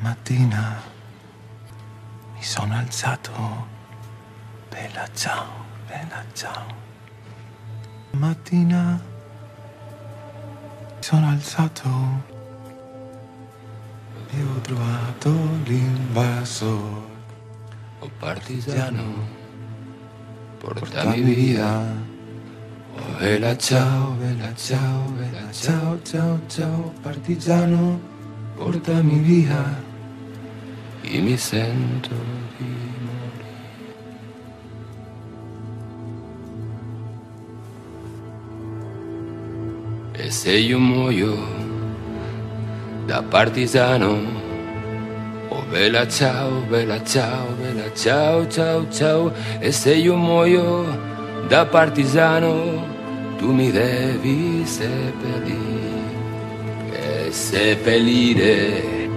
Mattina mi sono alzato, bella ciao, bella ciao. Mattina mi sono alzato e ho trovato l'invasor. Oh partigiano, portami via. Oh vela ciao, vela ciao, vela ciao, ciao, ciao, partigiano, portami via. E mi sento di morire. E se io muoio da partigiano, oh vela ciao, vela ciao, vela ciao, ciao, ciao, e se io muoio da partigiano, tu mi devi seppellire, e seppellire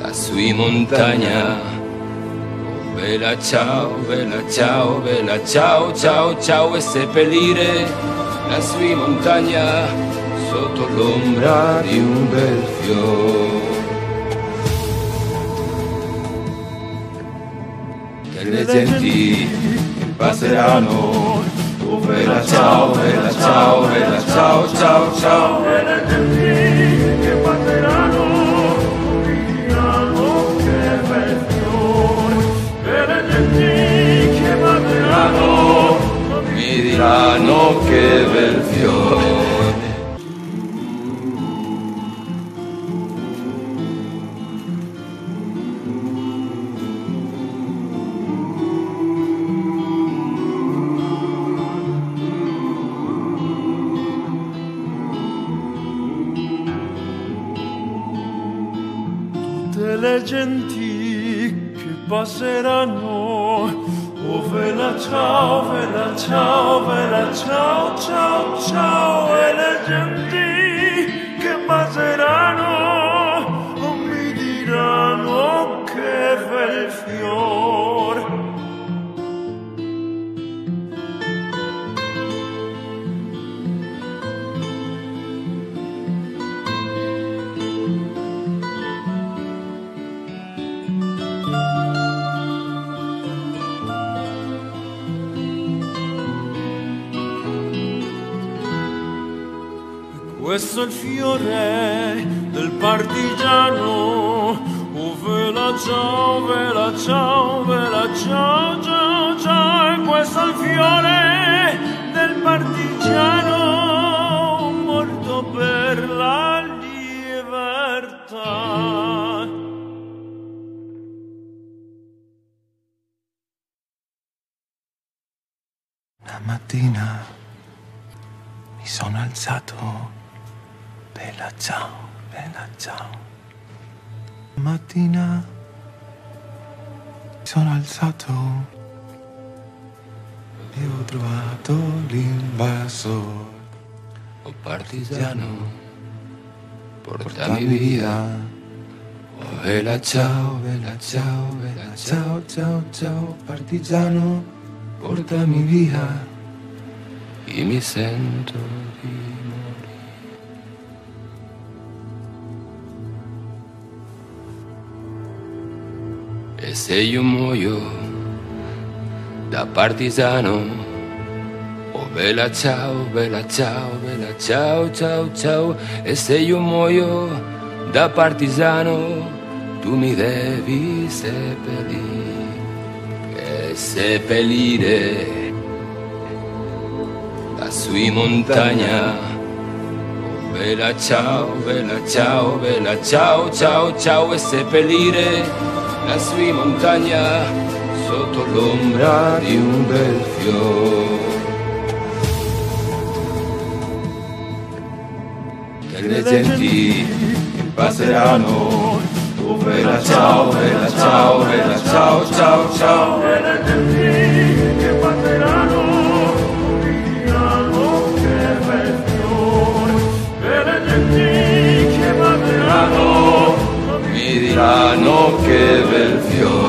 lassù in montagna. Oh, vela ciao, vela ciao, vela ciao, ciao, ciao, e seppellire lassù in montagna sotto l'ombra di un bel fiore. Delle genti passeranno, oh, vela ciao, vela ciao, vela ciao, ciao, ciao. Delle genti che passeranno, diranno che fiore. Delle genti che passeranno, mi diranno che bel le genti che passeranno. Oh vela ciao, vela ciao, vela ciao, ciao, ciao, e le genti Questo è il fiore del partigiano. Oh, vela ciao, vela ciao, vela ciao, ciao, ciao. Questo è il fiore partigiano, portami via. Oh vela ciao, vela ciao, vela ciao, ciao, ciao, partigiano, portami via. E mi sento di morire. E se io muoio da partigiano, Oh bella ciao, bella ciao, bella ciao, ciao, ciao. E se io muoio da partigiano, tu mi devi seppellire, e seppellire lassù in montagna. Oh bella ciao, bella ciao, bella ciao, ciao, ciao. E seppellire lassù in montagna sotto l'ombra di un bel fiore. Le genti passeranno. Oh, vela ciao, vela ciao, vela ciao, ciao, ciao. E le genti che passeranno diranno che bel fiore. E le genti che passeranno Mi diranno che bel fiore.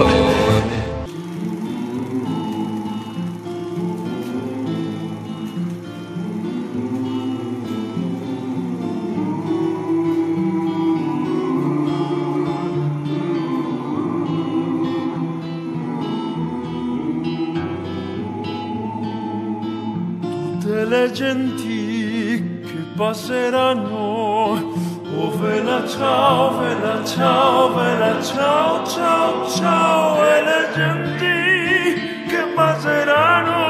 Le genti che passeranno. Oh vela ciao, vela ciao, vela ciao, ciao, ciao, e le genti che passeranno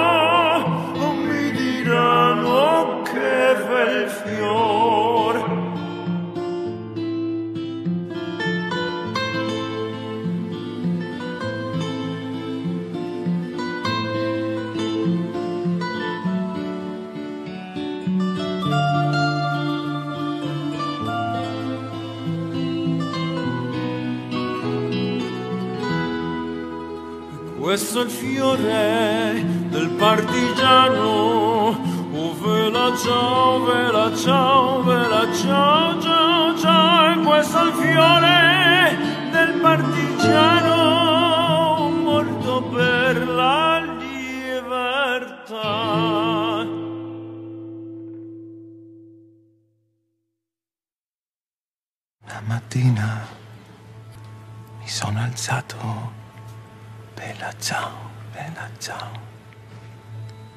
oh, mi diranno che bel fior. Questo è il fiore del partigiano. Oh, vela ciao, vela ciao, vela ciao, ciao, ciao. Questo è il fiore del partigiano morto per la libertà. Una mattina mi sono alzato, bella ciao, bella ciao.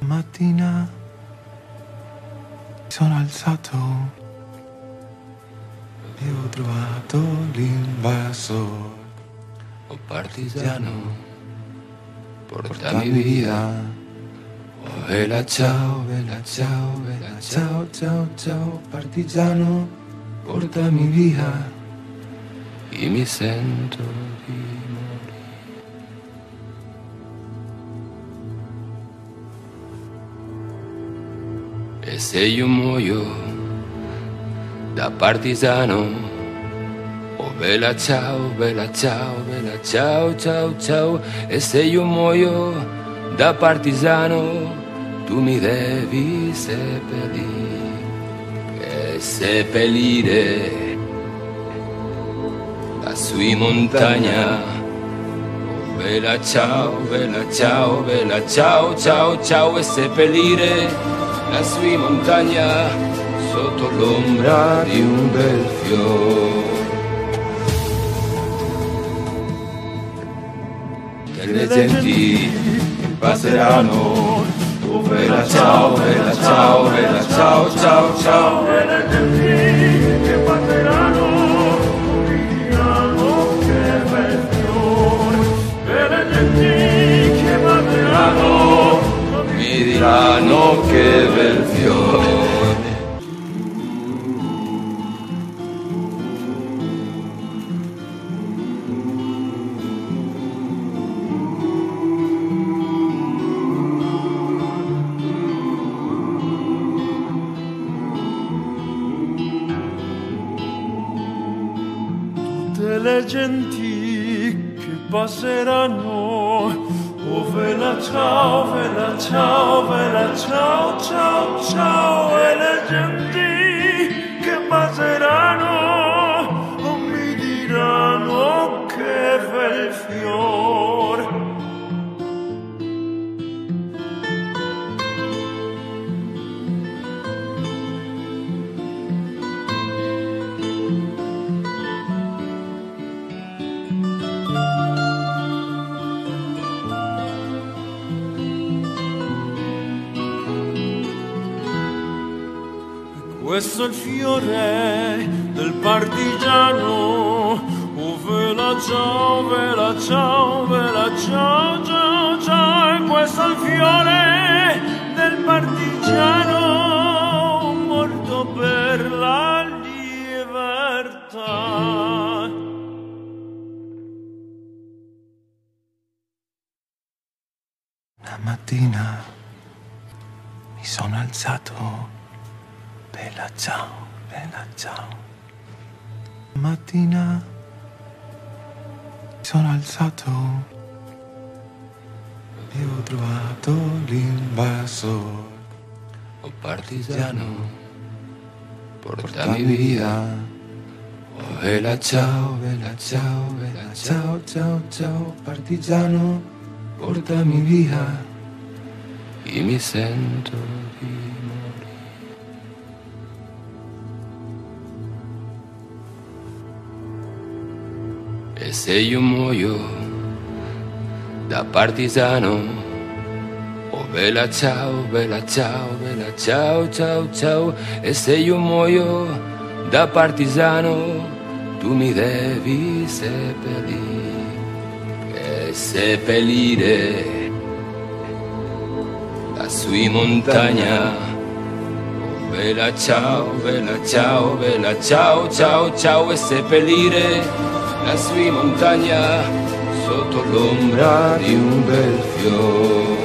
Mattina mi sono alzato e ho trovato l'invasore. Oh partigiano, porta Portami mi via. via. Oh vela ciao, vela ciao, vela ciao, Ciao, ciao, partigiano, portami via. e mi sento se io muoio da partigiano, oh bella ciao, bella ciao, bella ciao, ciao, ciao, e se io muoio da partigiano, tu mi devi seppellire, e seppellire lassù in montagna. Bella ciao, bella ciao, bella ciao, ciao, ciao e seppellire lassù in montagna sotto l'ombra di un bel fiore. Delle genti che passeranno, oh bella ciao, bella ciao, bella ciao, ciao, ciao. Portami via. via. Oh vela ciao, vela ciao, vela ciao, Ciao, ciao, ciao, partigiano, portami via. e mi sento di morire. E se io muoio da partigiano, oh bella ciao, bella ciao, bella ciao, ciao, ciao. E se io muoio da partigiano, tu mi devi seppellire. E seppellire lassù in montagna. Oh, bella ciao, bella ciao, bella ciao, ciao, ciao. E seppellire lassù in montagna sotto l'ombra di un bel fiore.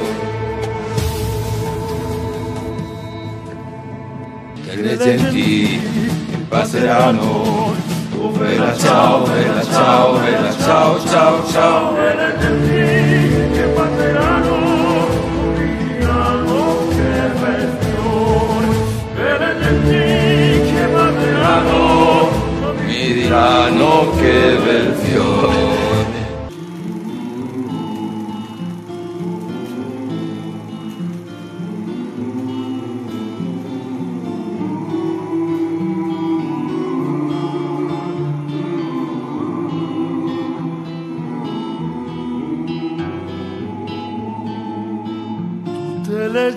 le genti passeranno. Oh, bella ciao, bella ciao, bella ciao, ciao, ciao. E le genti che passeranno diranno che bel fiore. E le genti che passeranno Mi diranno che bel fiore.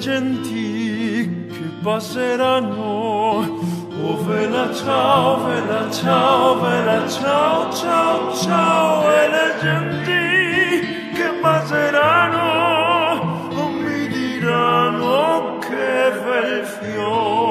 Genti che passeranno. Oh, vela ciao, vela ciao, vela ciao, ciao, ciao. E le genti che passeranno oh, mi diranno oh, che bel fiore.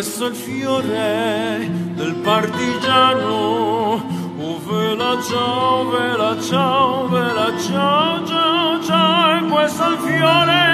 Questo è il fiore del partigiano. Oh, vela ciao, vela ciao, vela ciao, ciao, ciao. Questo è il fiore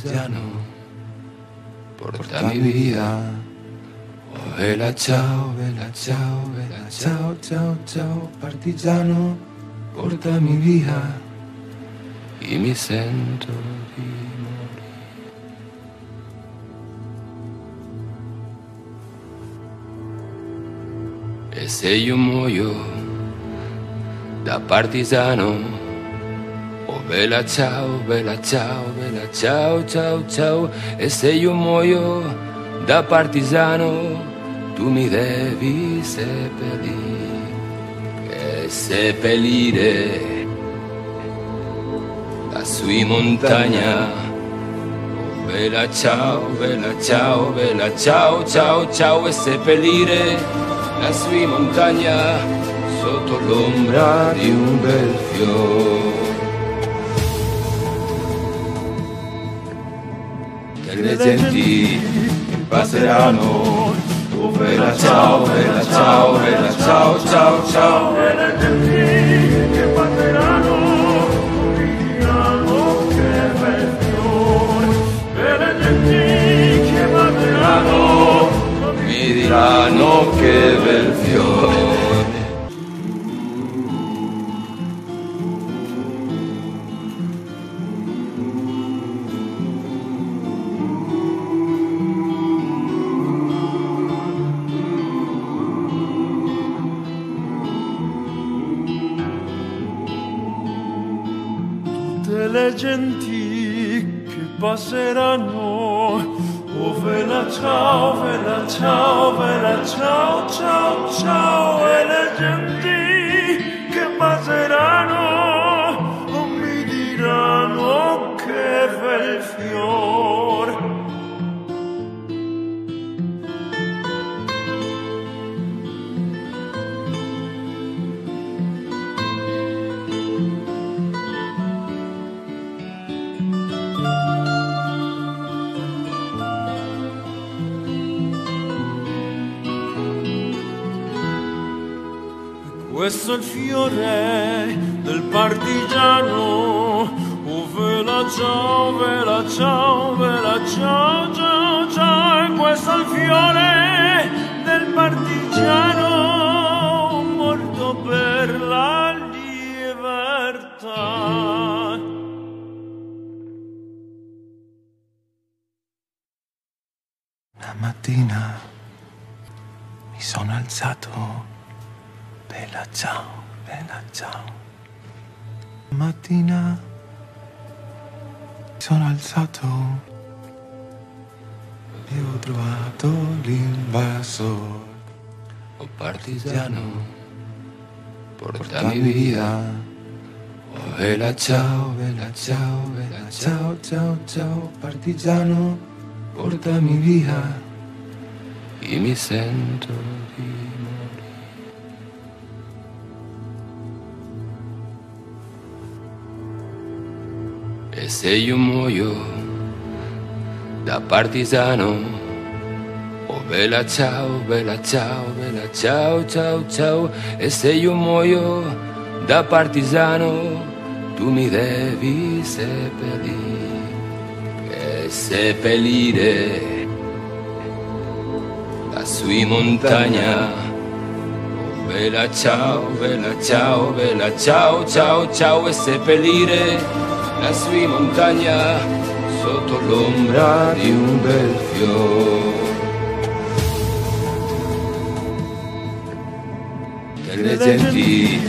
partigiano, portami Portami via. via. Oh bella ciao, bella ciao, bella ciao, ciao, ciao, partigiano, portami via. io mi sento di morire. E se io muoio da partigiano, oh bella ciao, bella ciao, bella ciao, ciao, ciao. E se io muoio da partigiano, tu mi devi seppellire. E seppellire lassù in montagna. Oh, bella ciao, bella ciao, bella ciao, ciao, ciao. E seppellire lassù in montagna sotto l'ombra di un bel fiore. E le genti passeranno. Oh, bella ciao, bella ciao, bella ciao, ciao, ciao. E le genti che passeranno diranno che bel fiore. E le genti che passeranno mi diranno che bel fiore. Tutte le genti che passeranno. Oh, vela ciao, vela ciao, vela ciao, ciao, ciao. E le questo è il fiore del partigiano. Oh vela ciao, vela ciao, vela ciao, ciao, ciao. Questo è il fiore del partigiano morto per la libertà. Una mattina mi sono alzato Bella ciao, bella ciao. Mattina sono alzato e ho trovato l'invasor. Oh partigiano, portami via. Oh bella ciao, bella ciao, bella ciao, ciao, ciao, partigiano, portami via. E mi sento di E se io muoio da partigiano, oh bella ciao, bella ciao, bella ciao, ciao, ciao. E se io muoio da partigiano, tu mi devi seppellire, e seppellire la sua montagna. Oh, bella ciao, bella ciao, bella ciao, ciao, ciao, e seppellire la sua montagna sotto l'ombra di un bel fiore. Delle genti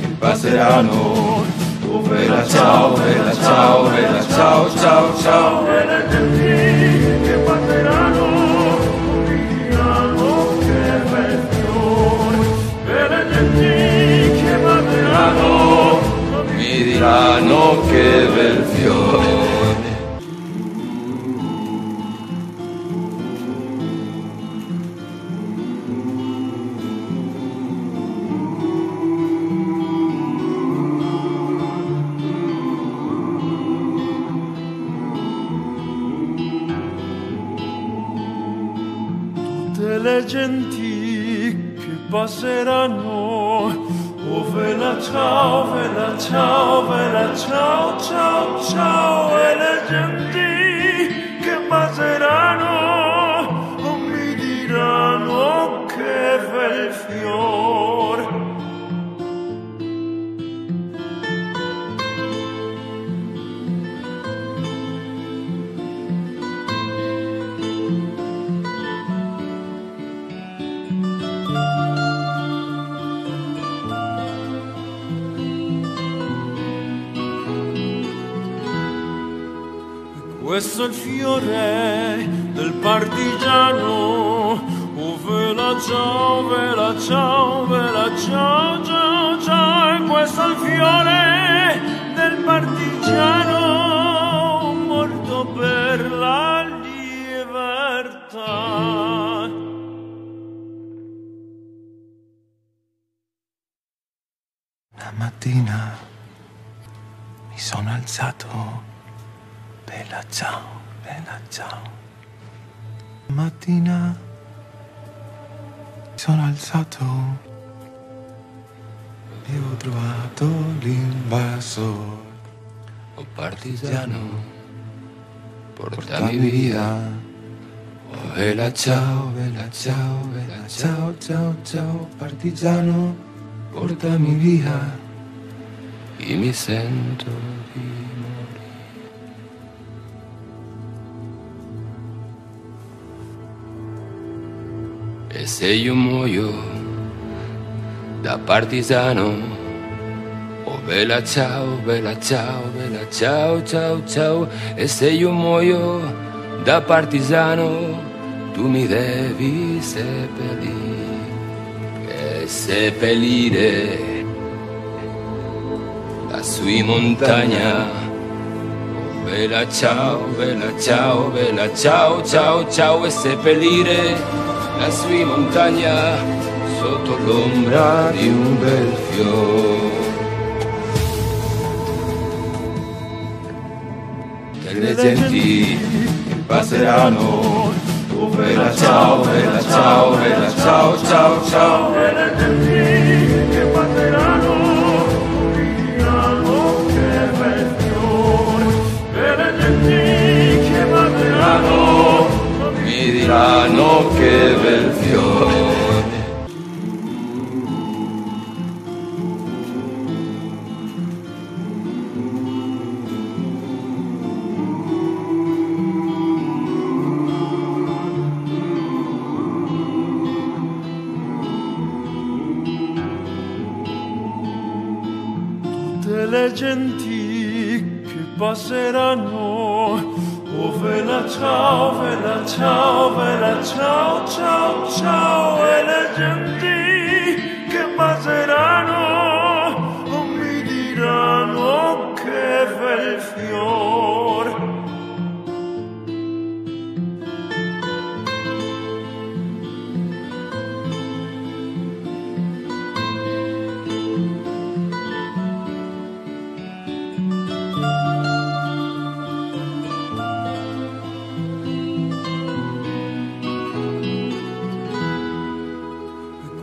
che passeranno, oh bella ciao, bella ciao, bella ciao, ciao, ciao. Delle genti che passeranno, mi diranno che bel fiore. le genti che passeranno. Oh vela ciao, vela ciao, vela ciao, ciao, ciao. E le genti che passeranno oh, mi diranno che bel fiore. Questo è il fiore del partigiano. Oh vela ciao, vela ciao, vela ciao, ciao, ciao. Questo è il fiore Oh partigiano, portami via. Oh bella ciao, bella ciao, bella ciao, ciao, ciao, partigiano, portami via. E mi sento di morire. E se io muoio da partigiano, oh bella ciao, bella ciao, bella ciao, ciao, ciao. E se io muoio da partigiano, tu mi devi seppellire, e seppellire la sua montagna. Bella ciao, bella ciao, bella ciao, ciao, ciao. E seppellire la sua montagna sotto l'ombra di un bel fiore. Delle genti che passeranno, oh bella ciao, bella ciao, bella ciao, ciao, ciao. E le genti che passeranno passeranno, mi diranno che bel fiore, e le genti che passeranno, mi diranno che bel fiore. Genti che passeranno. Oh vela ciao, vela ciao, vela ciao, ciao, ciao. E le genti che passeranno oh, mi diranno che bel fior.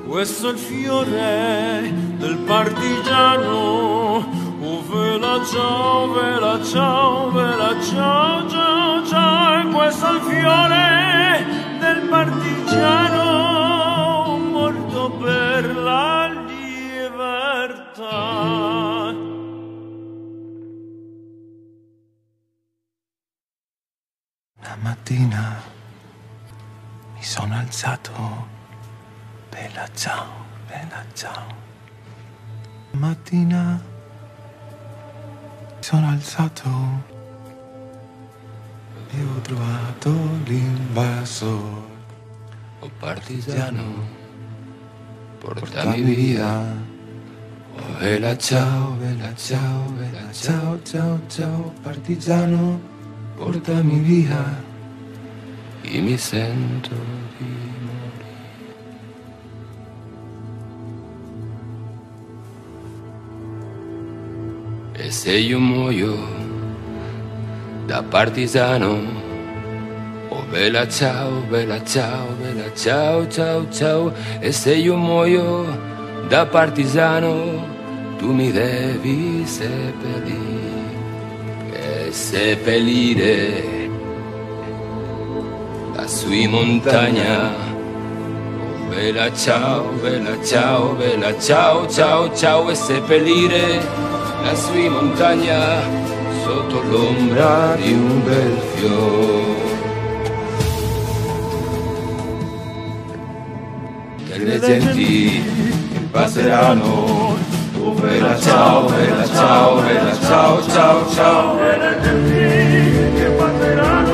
Questo è il fiore del partigiano. Oh, vela ciao, vela ciao, vela ciao, ciao, ciao. Questo è il fiore del partigiano morto per la libertà. Una mattina mi sono alzato, bella ciao, bella ciao. Mattina mi sono alzato e ho trovato l'invasore. Oh partigiano, portami via. Oh vela ciao, vela ciao, vela ciao, ciao, ciao, partigiano, portami via. e mi sento E se io muoio da partigiano, oh bella ciao, bella ciao, bella ciao, ciao, ciao, e se io muoio da partigiano, tu mi devi seppellire, e seppellire lassù in montagna. Oh, bella ciao, bella ciao, bella ciao, ciao, ciao, e seppellire lassù in montagna sotto l'ombra di un bel fiore. Le genti che passeranno, oh bella ciao, bella ciao, bella ciao, ciao, ciao. E le genti che passeranno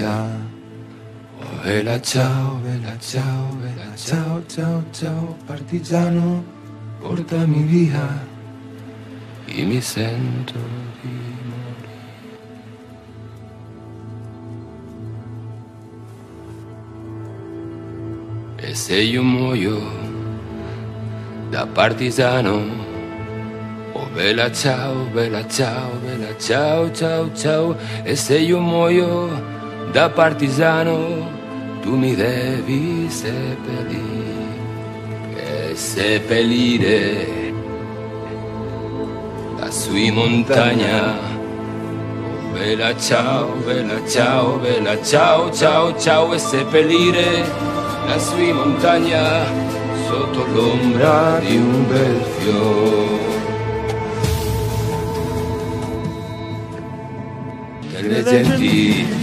via. Oh vela ciao, vela ciao, vela ciao, ciao, ciao, partigiano, portami via. E mi sento di morire. E se io muoio da partigiano, oh vela ciao, vela ciao, vela ciao, ciao, ciao, e se io muoio da partigiano, tu mi devi seppellire, seppellire lassù in montagna. Oh, vela ciao, vela ciao, vela ciao, ciao, ciao, e seppellire lassù in montagna sotto l'ombra di un bel fiore. Le genti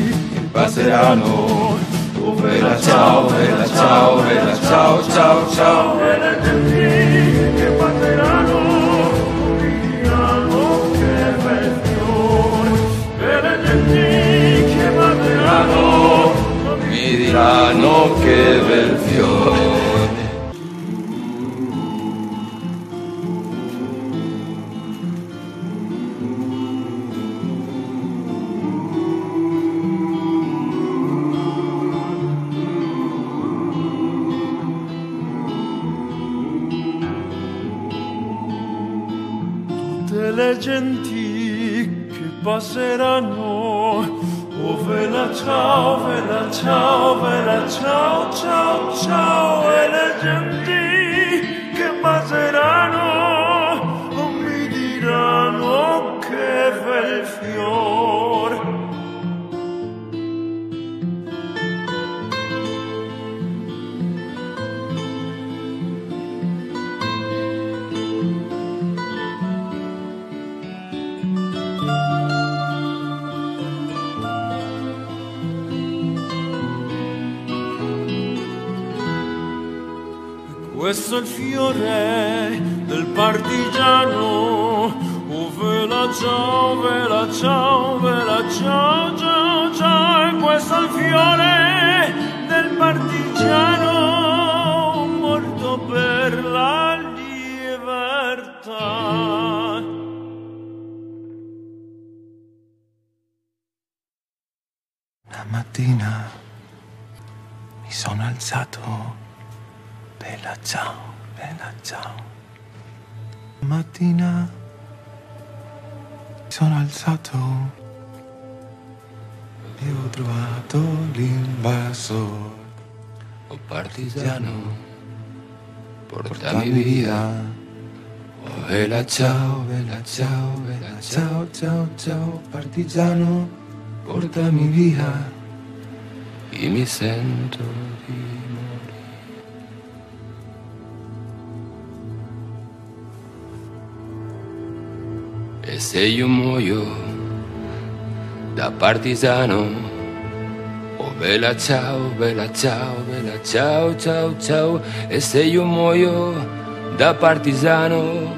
passeranno, oh vela ciao, vela ciao, vela ciao, ciao, ciao. E le genti che passeranno diranno che bel fiore. E le genti che passeranno mi diranno che bel genti che passeranno. Oh vela ciao, vela ciao, vela ciao, ciao, ciao. E le genti che passeranno oh, mi diranno che bel fiore. Questo è il fiore del partigiano. Oh, vela ciao, vela ciao, vela ciao, ciao, ciao. E questo è il fiore Oh partigiano, portami via. Oh vela ciao, vela ciao, vela ciao, ciao, ciao, partigiano, portami via. E mi sento di morire. E se io muoio da partigiano, vela ciao, vela ciao, vela ciao, ciao, ciao, e se io muoio da partigiano,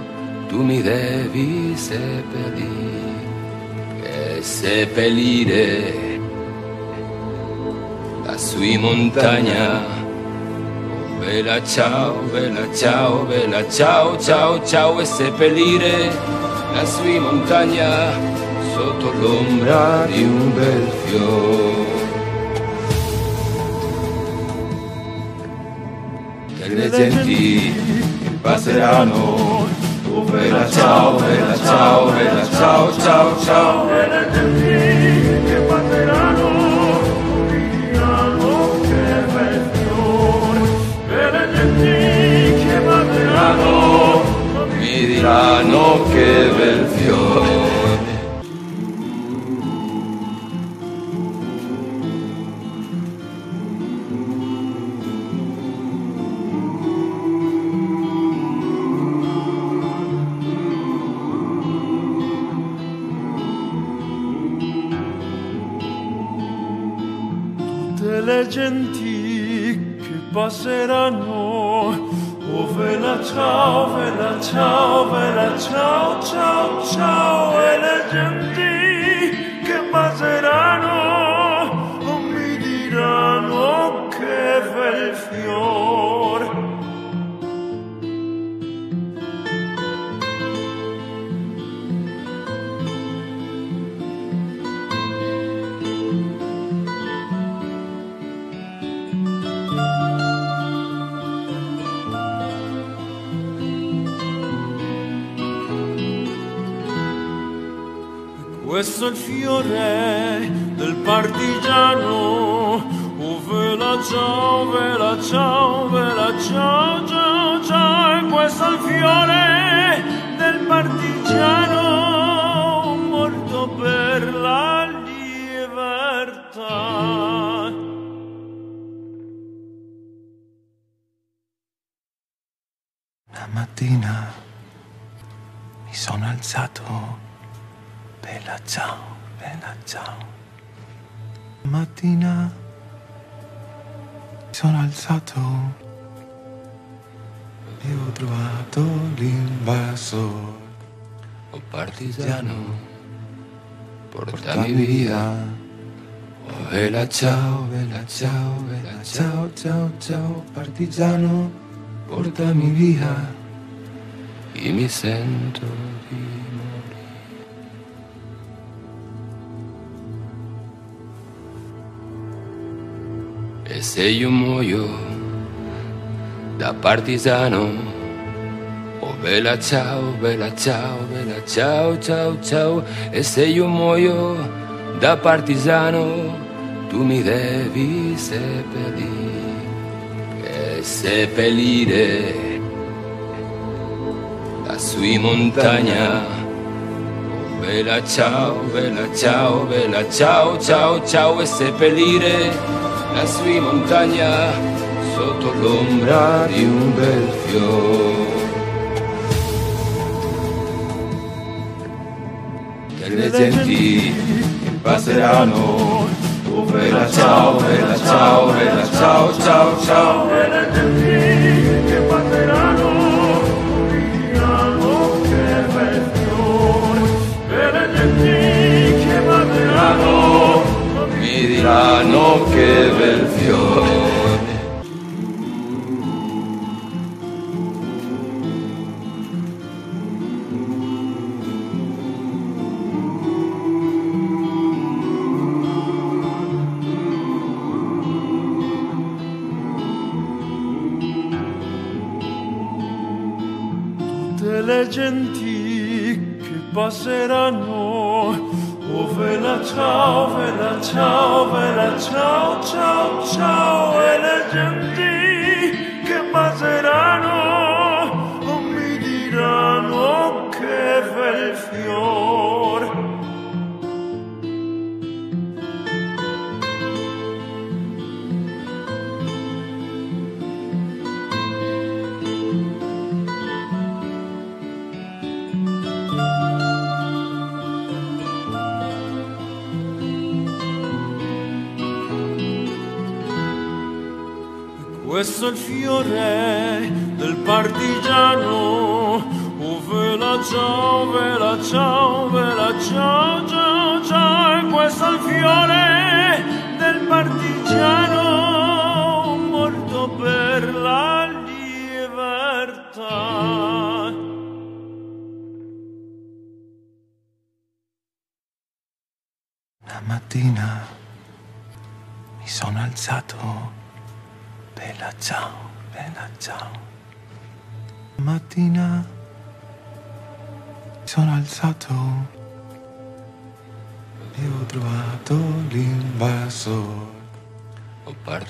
tu mi devi seppellire, e seppellire lassù in montagna. Oh, vela ciao, vela ciao, vela ciao, ciao, ciao, e seppellire lassù in montagna sotto l'ombra di un bel fiore. E le genti passeranno, oh vela ciao, vela ciao, vela ciao, ciao, ciao. E le genti che passeranno diranno che bel fiore. E le genti che passeranno Mi diranno che bel fiore. Tutte le genti che passeranno. Oh vela ciao, vela ciao, vela ciao, ciao, ciao E le genti Questo è il fiore del partigiano. Oh, vela ciao, vela ciao, vela ciao, ciao, ciao. E questo è il fiore del partigiano morto per la libertà. Una mattina mi sono alzato. Bella ciao, bella ciao. Mattina sono alzato e ho trovato l'invasor. Oh partigiano, portami via. Oh vela ciao, Bella ciao, bella ciao, ciao, ciao, partigiano, portami via. io mi sento di E se io muoio da partigiano, oh bella ciao, bella ciao, bella ciao, ciao, ciao. E se io muoio da partigiano, tu mi devi seppellire, e seppellire lassù in montagna. Bella ciao, bella ciao, bella ciao, ciao, ciao e seppellire lassù in montagna sotto l'ombra di un bel fiore. E le genti che passeranno, oh bella ciao, bella ciao, bella ciao, ciao, ciao. Mi diranno che bel fiore. tutte le genti che passeranno. Oh vela ciao, vela ciao, vela ciao, ciao, ciao. E le genti Questo è il fiore del partigiano. Oh vela ciao, vela ciao, vela ciao,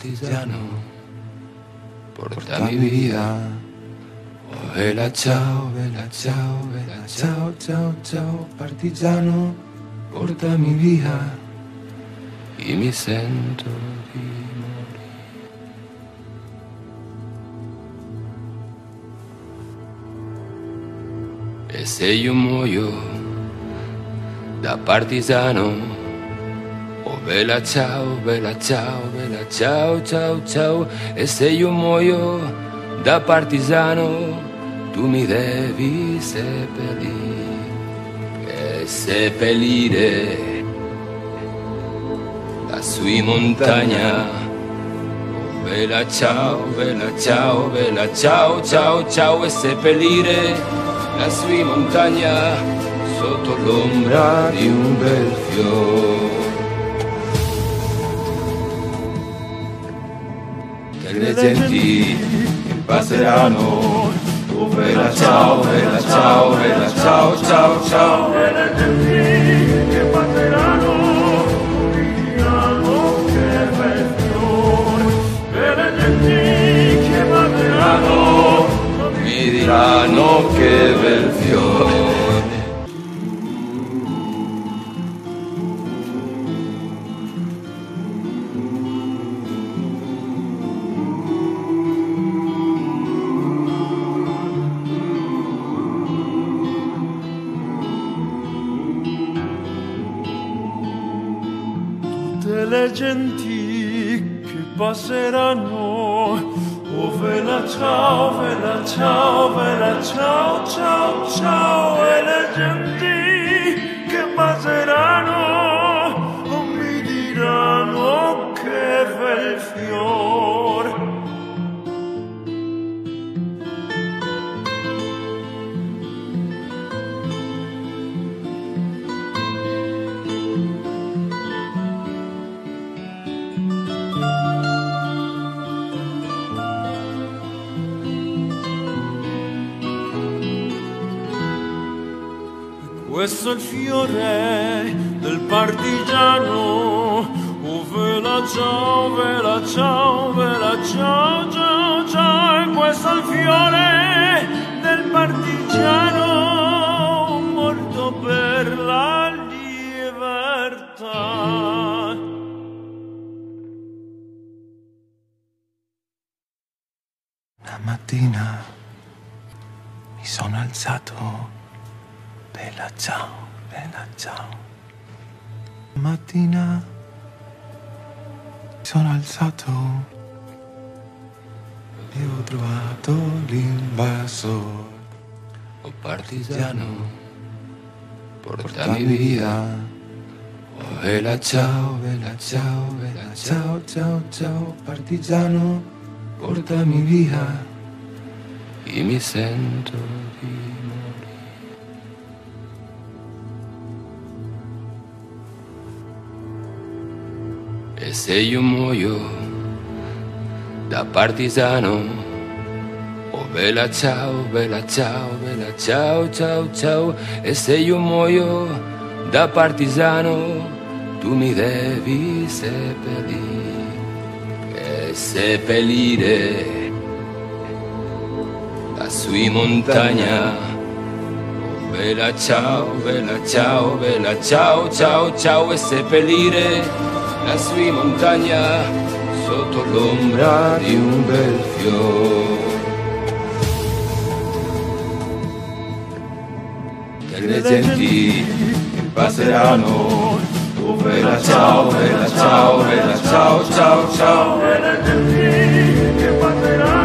Oh partigiano, portami Portami via. via. Oh vela ciao, bella ciao, bella ciao, ciao, ciao, partigiano, portami via. io mi sento di morire. E se io muoio da partigiano, oh bella ciao, bella ciao, bella ciao, ciao, ciao. E se io muoio da partigiano tu mi devi seppellire, seppellire la sua montagna. Bella ciao, bella ciao, bella ciao, ciao, ciao e seppellire la sua montagna sotto l'ombra di un bel fiore. Le genti passeranno. Oh, bella ciao, bella ciao, bella ciao, ciao, ciao. E le genti che passeranno diranno che bel fiore. E le genti che passeranno mi diranno che bel fiore. Passeranno. Oh vela ciao, vela ciao, vela ciao, ciao, ciao. E le genti che passeranno Questo è il fiore del partigiano. Oh, vela ciao, vela ciao, vela ciao, ciao, ciao. Questo è il fiore del partigiano morto per la libertà. Una mattina mi sono alzato. Bella ciao, bella ciao. Mattina mi sono alzato e ho trovato l'invasore. Oh partigiano, portami Portami via. via. Oh bella ciao, bella ciao, bella ciao, ciao, ciao, partigiano, portami via. io mi sento di E se io muoio da partigiano, oh bella ciao, bella ciao, bella ciao, ciao, ciao. E se io muoio da partigiano, tu mi devi seppellire, e seppellire la sua montagna. Oh, bella ciao, bella ciao, bella ciao, ciao, ciao e seppellire la sua montagna sotto l'ombra di un bel fiore. Le genti passeranno, oh bella ciao, bella ciao, bella ciao, ciao, ciao. E le genti che passeranno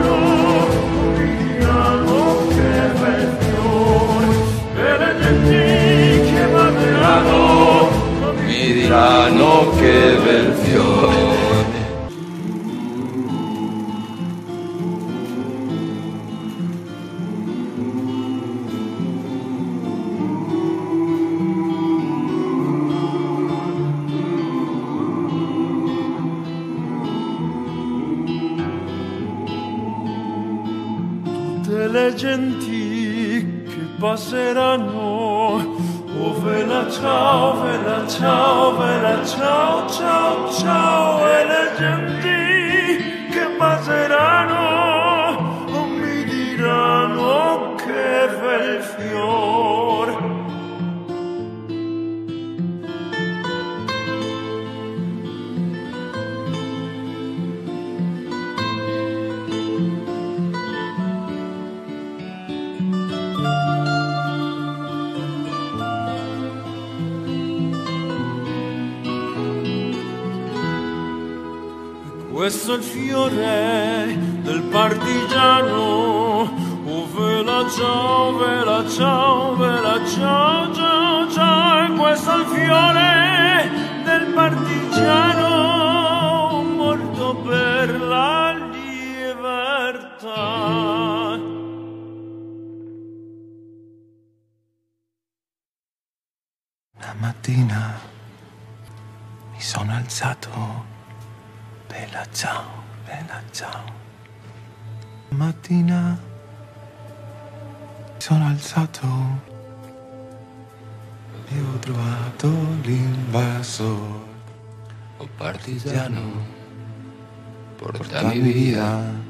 via.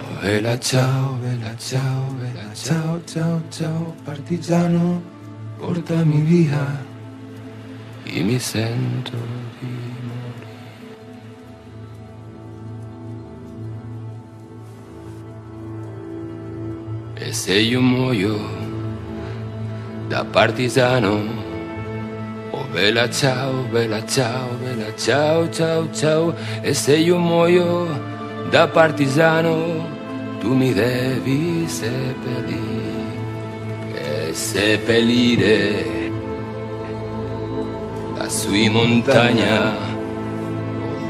Oh bella ciao, bella ciao, bella ciao, ciao, ciao, partigiano, portami via. E mi sento di E se io muoio da partigiano, oh bella ciao, bella ciao, bella ciao, ciao, ciao. E se io muoio da partigiano, tu mi devi seppellire, e seppellire la sua montagna. Oh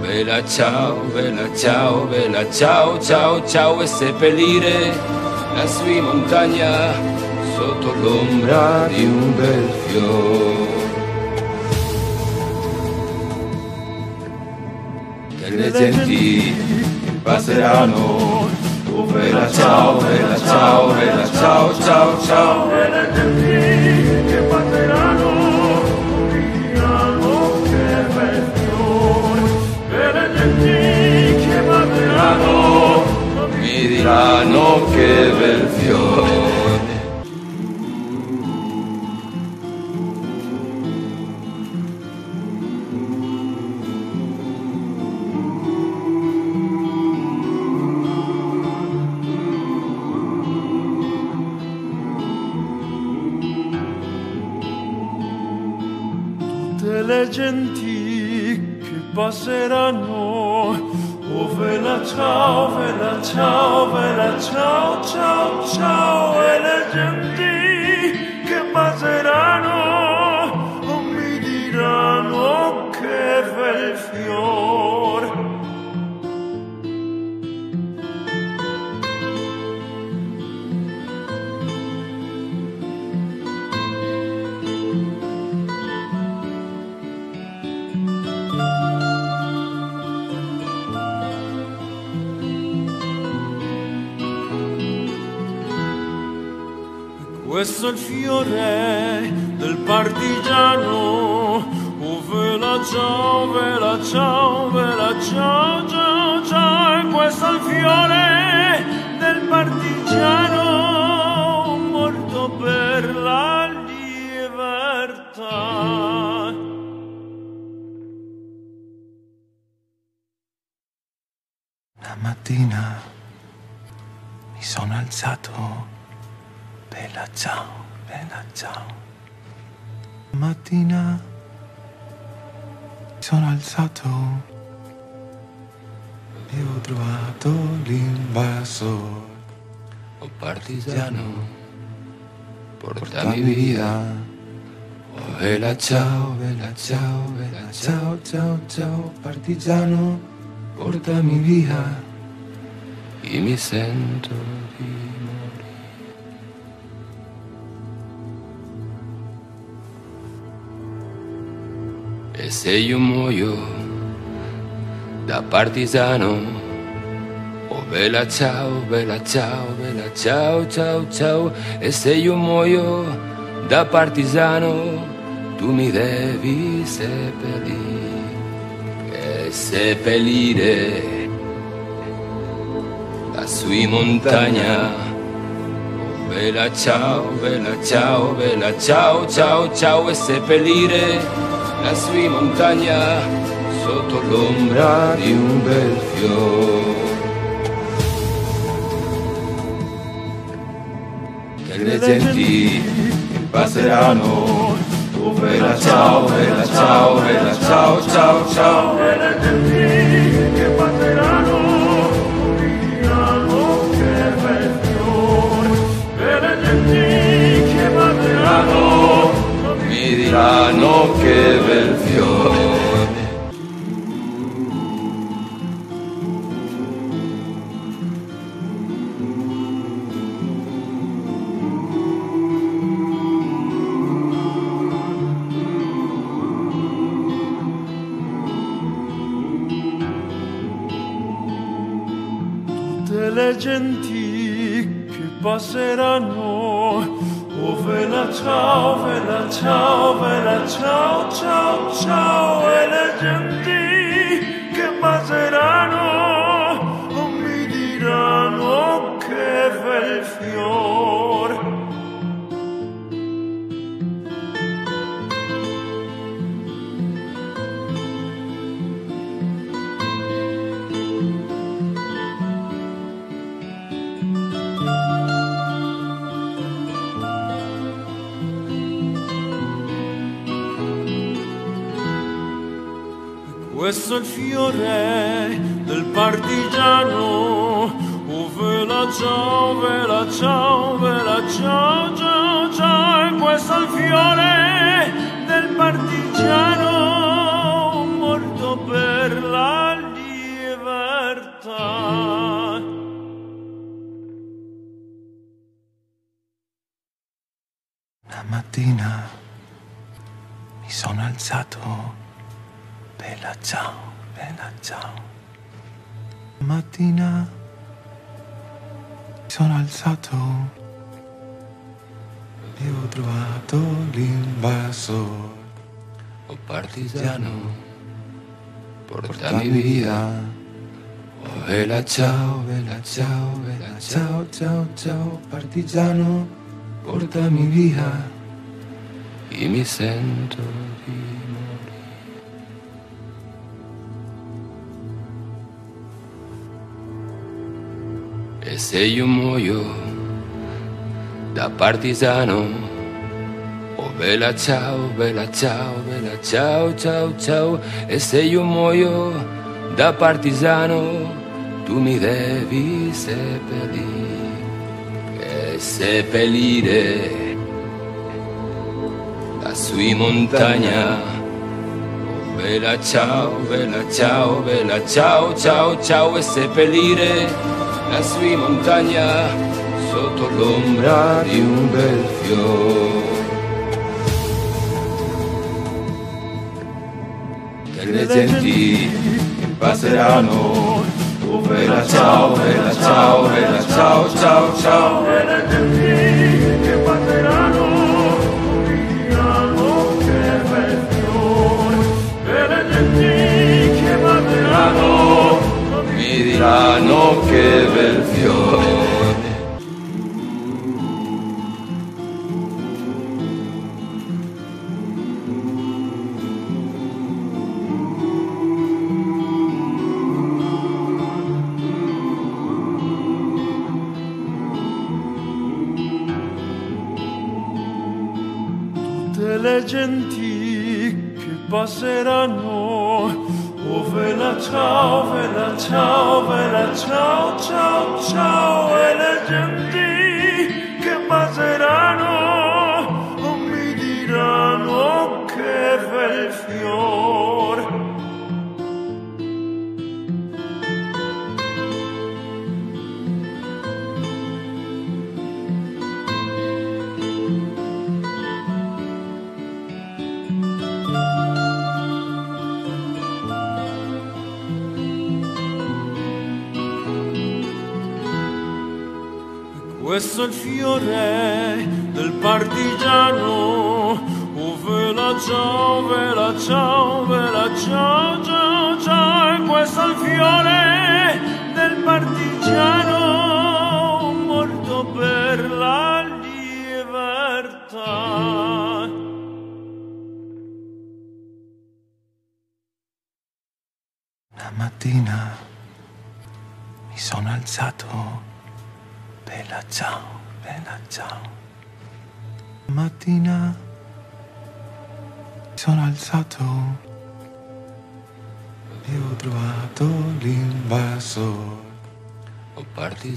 bella ciao, bella ciao, bella ciao, ciao, ciao, e seppellire la sua montagna sotto l'ombra di un bel fiore. E le genti passeranno, oh bella ciao, bella ciao, bella ciao, ciao, ciao. E le genti che passeranno, diranno che bel fiore. E le genti che passeranno, mi diranno che bel tutte le genti che passeranno. Oh vela ciao, vela ciao, vela ciao, ciao, ciao. E le genti che passeranno oh, mi diranno che bel fior. Questo è il fiore del partigiano. Oh, vela ciao, vela ciao, vela ciao, ciao, ciao. Questo è il fiore partigiano, portami via. Oh bella ciao, bella ciao, bella ciao, ciao, ciao, partigiano, portami via. E mi sento di morire. E se io muoio da partigiano, oh bella ciao, bella ciao, bella ciao, ciao, ciao. E se io muoio da partigiano, tu mi devi seppellire, e seppellire la sua montagna. Oh, bella ciao, bella ciao, bella ciao, ciao, ciao. E seppellire la sua montagna sotto l'ombra di un bel fiore. crede in ti, passeranno. Tu vela ciao, vela ciao, vela ciao, ciao, ciao. Crede in ti. Mi diranno che bel le genti che passeranno. Oh vela ciao, vela ciao, vela ciao, ciao, ciao, e le genti che passeranno oh, mi diranno che bel fior. Questo è il fiore del partigiano. Oh, vela ciao, vela ciao, vela ciao, ciao, ciao. E questo è il fiore del partigiano morto per la libertà. Una mattina mi sono alzato. Bella ciao, bella ciao. Mattina mi sono alzato e ho trovato l'invasore. Oh partigiano, Portami via. via. Oh vela ciao, Bella ciao, bella ciao, ciao, ciao, partigiano, portami via. io mi sento E se io muoio da partigiano, oh bella ciao, bella ciao, bella ciao, ciao, ciao, e se io muoio da partigiano, tu mi devi seppellire, e seppellire lassù in montagna. Oh, bella ciao, bella ciao, bella ciao, ciao, ciao, e seppellire lassù in montagna sotto l'ombra di un bel fiore. Delle genti che passeranno, oh bella ciao, bella ciao, bella ciao, ciao, ciao. E le genti che passeranno mi diranno che bel fiore. tutte le genti che passeranno. Oh vela ciao, vela ciao, vela ciao, ciao, ciao, e le genti che Questo è il fiore del partigiano. Oh vela ciao, vela ciao, vela ciao, ciao, ciao. Questo è il fiore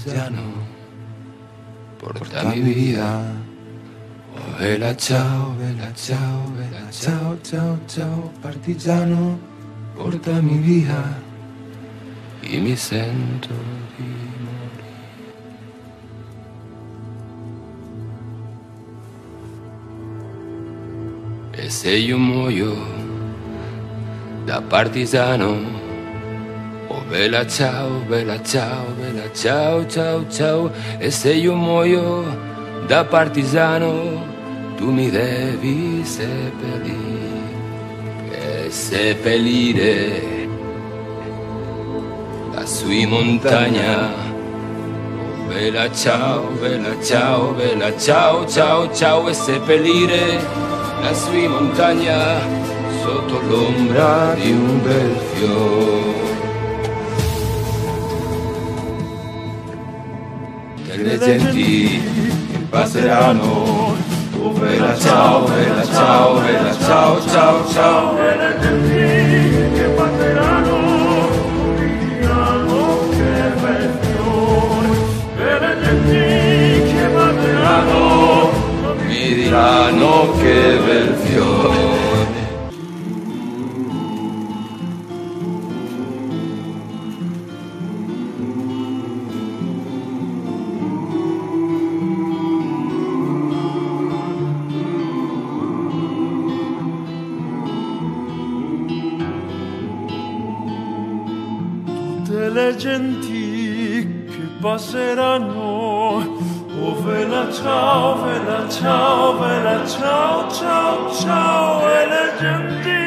Oh partigiano, portami Portami via. via. Oh vela ciao, bella ciao, bella ciao, ciao, ciao, partigiano, portami via. io mi sento di morire. E se io muoio da partigiano, oh bella ciao, bella ciao, bella ciao, ciao, ciao. E se io muoio da partigiano, tu mi devi seppellire. E seppellire lassù in montagna. Bella ciao, bella ciao, bella ciao, ciao, ciao. E seppellire lassù in montagna sotto l'ombra di un bel fiore. Le genti passeranno. Oh, bella ciao, bella ciao, bella ciao, ciao, ciao. E le genti che passeranno diranno che bel fiore. E le genti che passeranno Mi diranno che bel fiore. Passeranno. Oh vela ciao, vela ciao, vela ciao, ciao, ciao. E le genti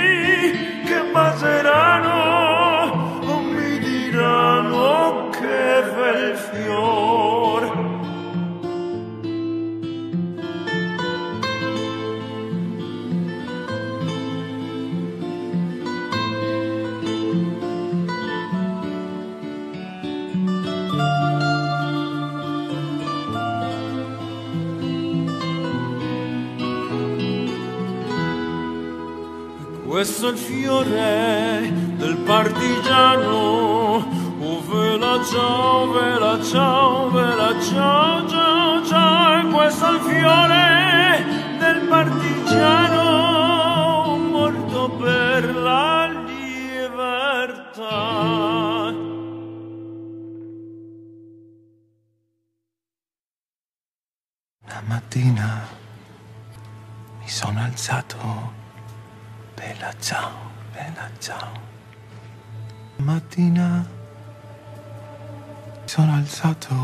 Questo è il fiore del partigiano. Oh, vela ciao, vela ciao, vela ciao, ciao, ciao. Questo è il fiore del partigiano morto per la libertà. Una mattina mi sono alzato, bella ciao, bella ciao. Mattina mi sono alzato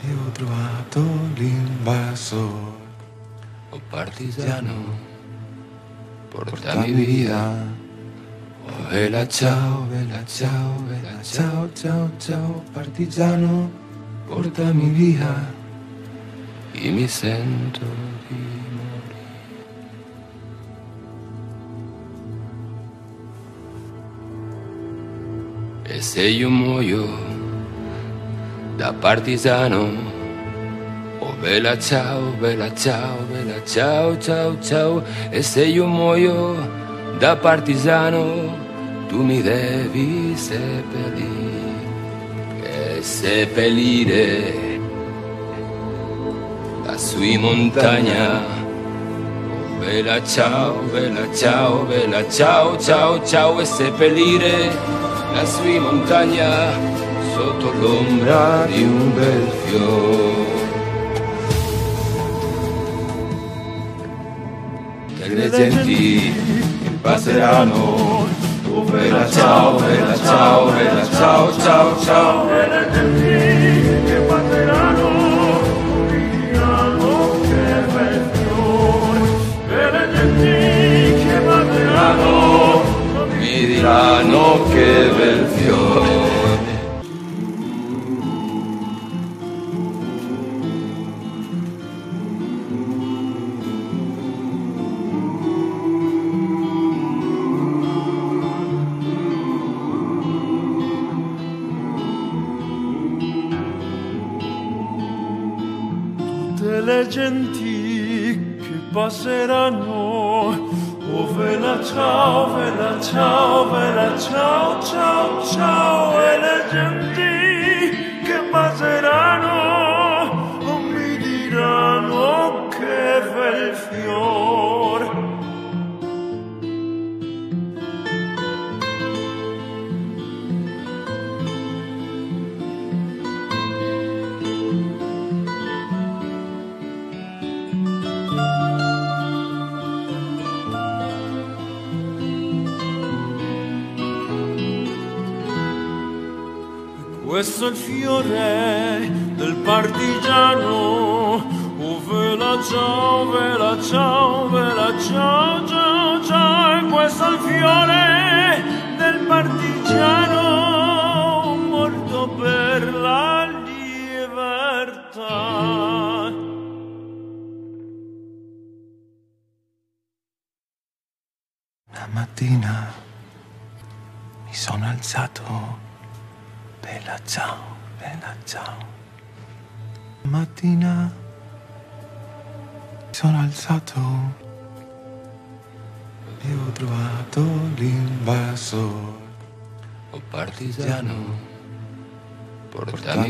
e ho trovato l'invasore. Oh partigiano, portami Portami via. Oh bella ciao, bella ciao, bella ciao, ciao, ciao, partigiano, portami via. io mi sento E se io muoio da partigiano, oh bella ciao, bella ciao, bella ciao, ciao, ciao. E se io muoio da partigiano, tu mi devi seppellire. E seppellire lassù in montagna. Bella ciao, bella ciao, bella ciao, ciao, ciao e seppellire lassù in montagna sotto l'ombra di un bel fiore. Le genti passeranno. Oh, bella ciao, bella ciao, bella ciao, ciao, ciao. E le genti che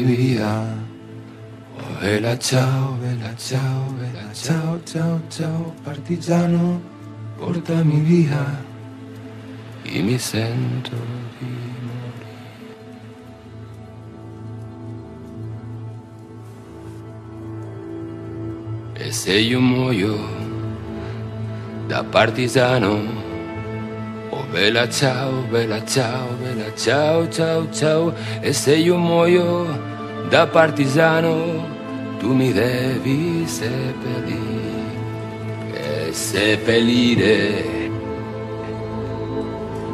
portami via. Oh bella ciao, bella ciao, bella ciao, ciao, ciao, partigiano, portami via. E mi sento di E se io muoio da partigiano, oh bella ciao, bella ciao, bella ciao, ciao, ciao. E se io muoio da partigiano, tu mi devi seppellire, e seppellire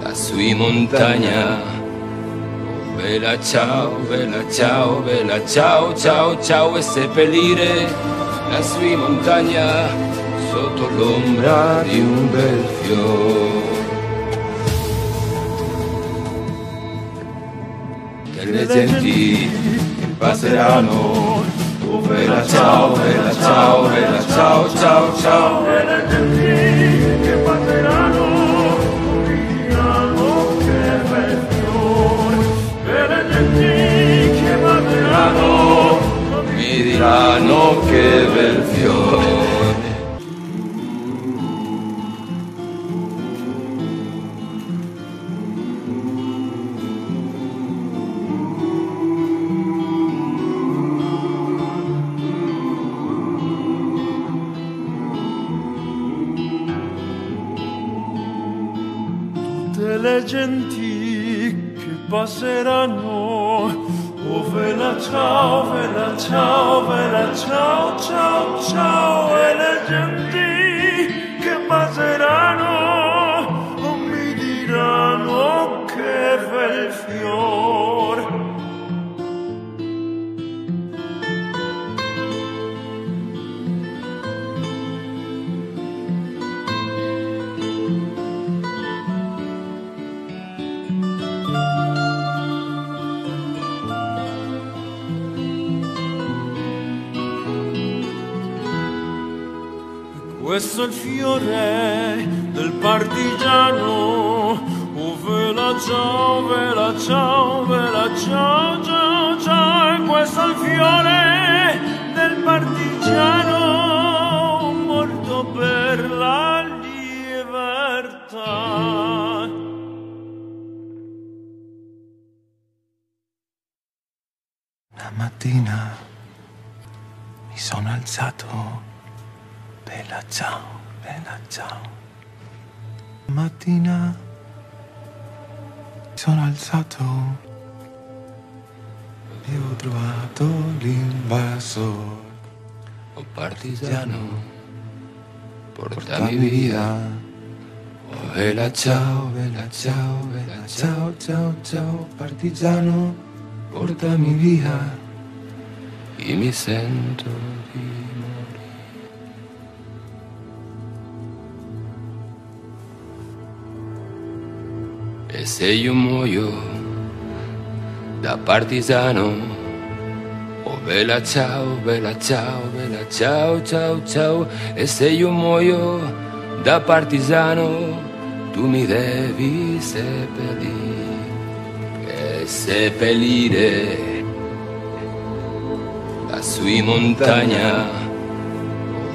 la sui montagna. Oh bella ciao, bella ciao, bella ciao, ciao, ciao, e seppellire la sua montagna sotto l'ombra di un bel fiore. Le genti passeranno, oh bella ciao, bella ciao, bella ciao, ciao, ciao. le genti che passeranno, diranno che bel fiore. le genti che passeranno, mi diranno che bel fiore. Tutte le genti che passeranno Oh vela ciao, vela ciao, vela ciao, ciao, ciao E le genti che passeranno Oh mi diranno che bel fior Questo è il fiore del partigiano. Oh vela ciao, vela ciao, vela ciao, ciao, ciao. Questo è il fiore partigiano, portami Portami via. via. Oh bella ciao, bella ciao, bella ciao, ciao, ciao, partigiano, portami via. E mi sento di morire. E se io muoio da partigiano, oh bella ciao, bella ciao, bella ciao, ciao, ciao. E se io muoio da partigiano, tu mi devi seppellire, e seppellire la sua montagna.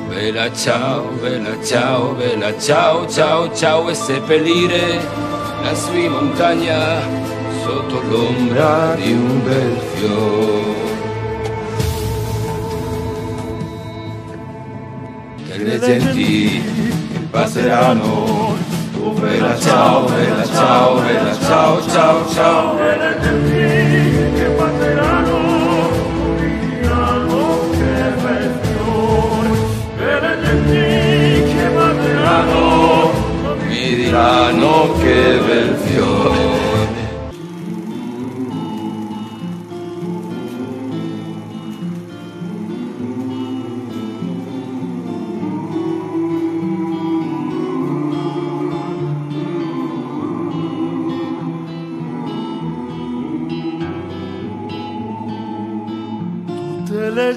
Bella ciao, bella ciao, bella ciao, ciao, ciao. E seppellire la sua montagna sotto l'ombra di un bel fiore. crede in ti, passeranno. Tu vela ciao, vela ciao, vela ciao, ciao, ciao. Crede in ti, che passeranno. Mi diranno che bel fiore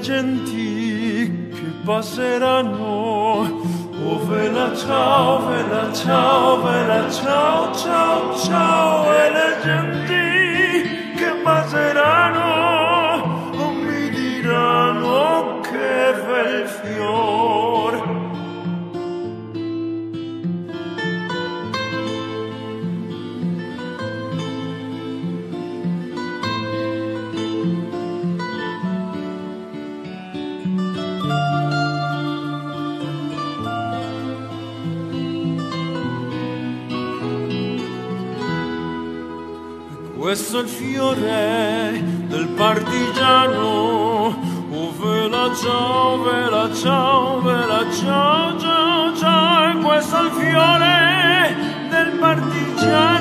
genti che passeranno. Oh vela ciao, vela ciao, vela ciao, ciao, ciao E le genti che passeranno Non mi diranno che bel fior Questo è il fiore del partigiano. Oh, vela ciao, vela ciao, vela ciao, ciao, ciao. Questo è il fiore del partigiano